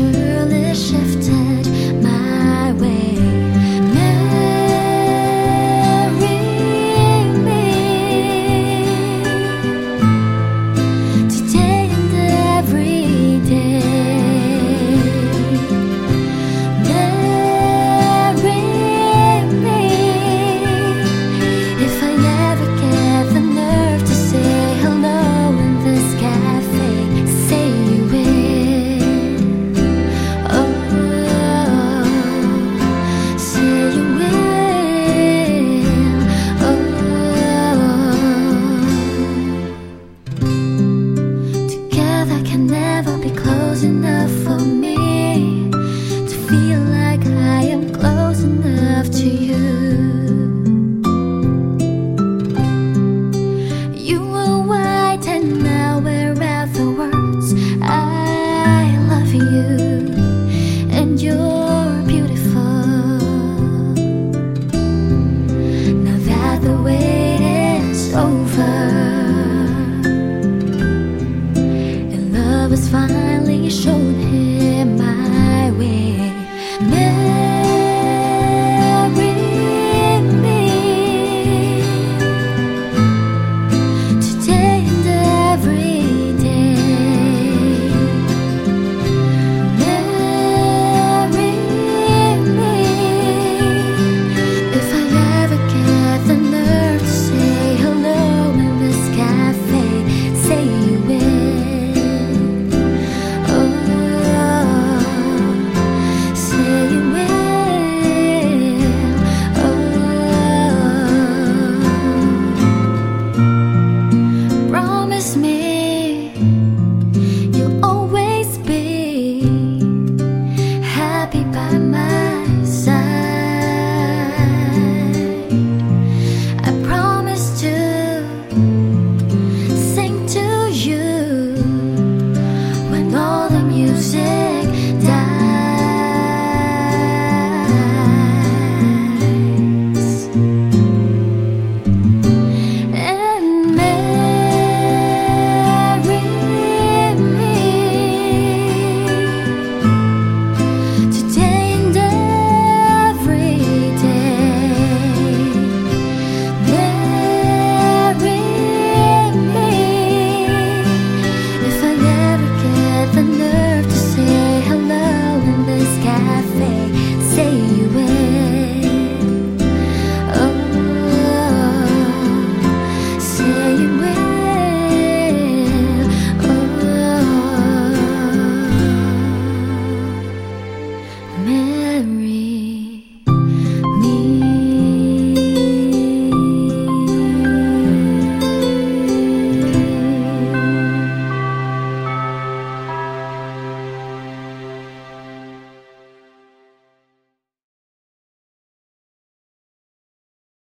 Türe schäfte for me